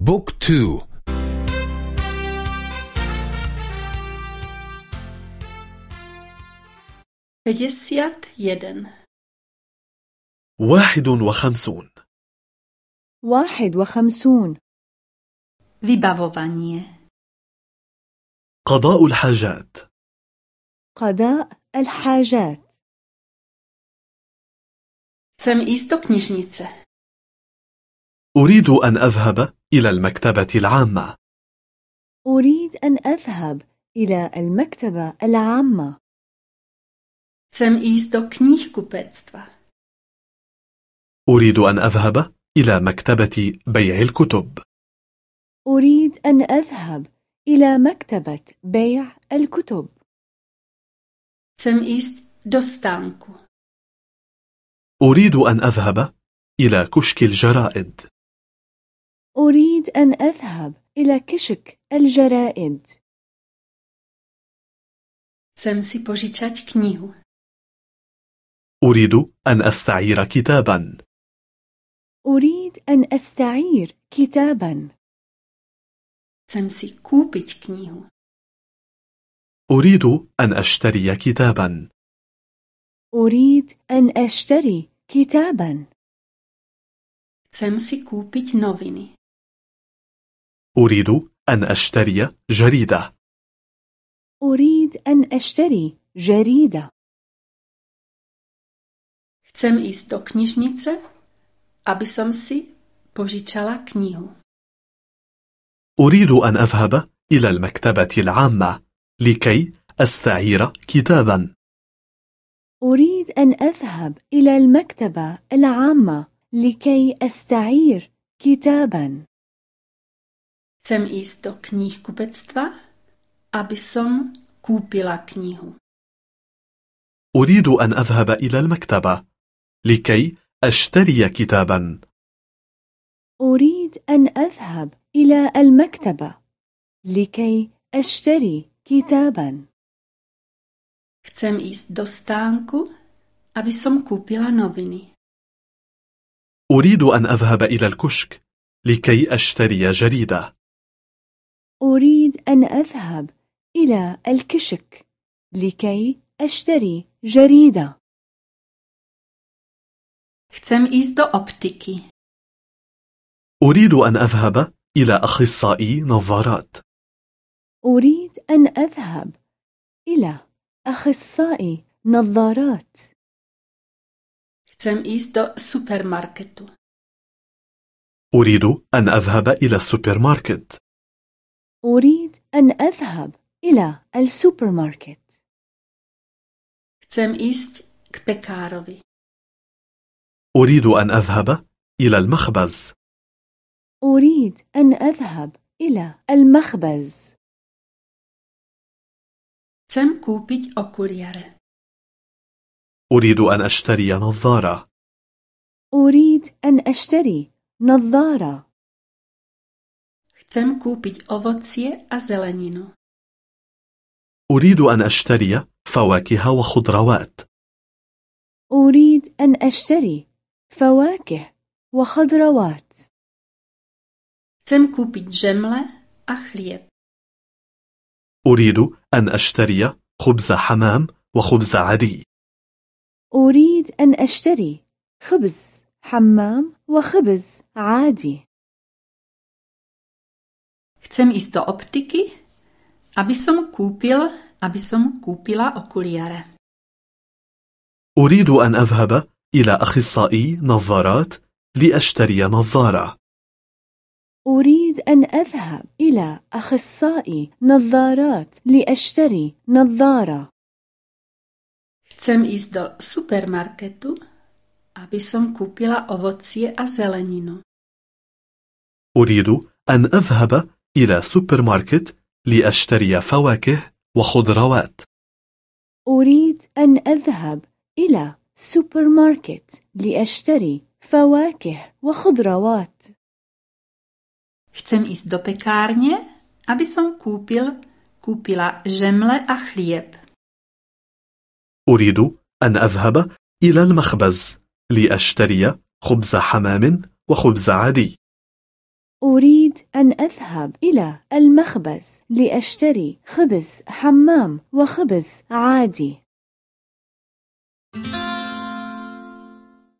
بوك تو Peděsiat jeden. واحد وخمسون واحد وخمسون Vybavovanie. قضاء الحاجات قضاء الحاجات Chcem ísť do. أريد أن أذهب إلى المكتبة العامة. أريد أن أذهب إلى المكتبة العامة. Do. أريد أن أذهب إلى مكتبة بيع الكتب. أريد أن أذهب إلى مكتبة بيع الكتب. Do. أريد أن أذهب إلى كشك الجرائد. أريد أن أذهب إلى كشك الجرائد si knihu. أريد أن أستعير كتابا أريد أن أستعير كتابا si knihu. أريد أن أشتري كتابا أريد أن أشتري كتابا si kúpiť noviny. أريد أن أشتري جريدة. أريد أن أشتري جريدة. Chcem ísť do knižnice, aby som si požičala knihu. أريد أن أذهب إلى المكتبة العامة لكي أستعير كتابا. أريد أن أذهب إلى المكتبة العامة لكي أستعير كتابا. Chcem ísť do knihkupectva, aby som kúpila knihu. أريد أن أذهب إلى المكتبة لكي أشتري كتابا أريد أن أذهب إلى المكتبة لكي أشتري كتابا Chcem ísť do stánku, aby som kúpila noviny. أريد أن أذهب إلى الكشك لكي أشتري جريدة أريد أن أذهب إلى الكشك لكي أشتري جريدة Chcem ísť do optiky. أريد أن أذهب إلى أخصائي نظارات أريد أن أذهب إلى أخصائي نظارات Chcem ísť do supermarketu. أريد أن أذهب إلى السوبر ماركت أريد أن أذهب إلى السوبر ماركت Chcem ísť k pekárovi. أريد أن أذهب إلى المخبز. أريد أن أذهب إلى المخبز. Chcem kúpiť okuliare. أريد أن أشتري نظارة. أريد أن أشتري نظارة. Chcem kúpiť ovocie a zeleninu. أريد أن أشتري فواكه وخضروات أريد أن أشتري فواكه وخضروات Chcem kúpiť žemle a chlieb. أريد أن أشتري خبز حمام وخبز عادي أريد أن أشتري خبز حمام وخبز عادي Chcem ísť do optiky, aby som kúpil, aby som kúpila okuliare. أريد أن أذهب إلى أخصائي نظارات لأشتري نظارة أريد أن أذهب إلى أخصائي نظارات لأشتري نظارة Chcem ísť do supermarketu, aby som kúpila ovocie a zeleninu. أريد أن أذهب إلى سوبر ماركت لأشتري فواكه وخضروات. أريد أن أذهب إلى سوبر ماركت لأشتري فواكه وخضروات. Chcem ísť do pekárne, aby som kúpil, kúpila žemle a chlieb. أريد أن أذهب إلى المخبز لأشتري خبز حمام وخبز عادي. أريد أن أذهب إلى المخبز لأشتري خبز حمام وخبز عادي.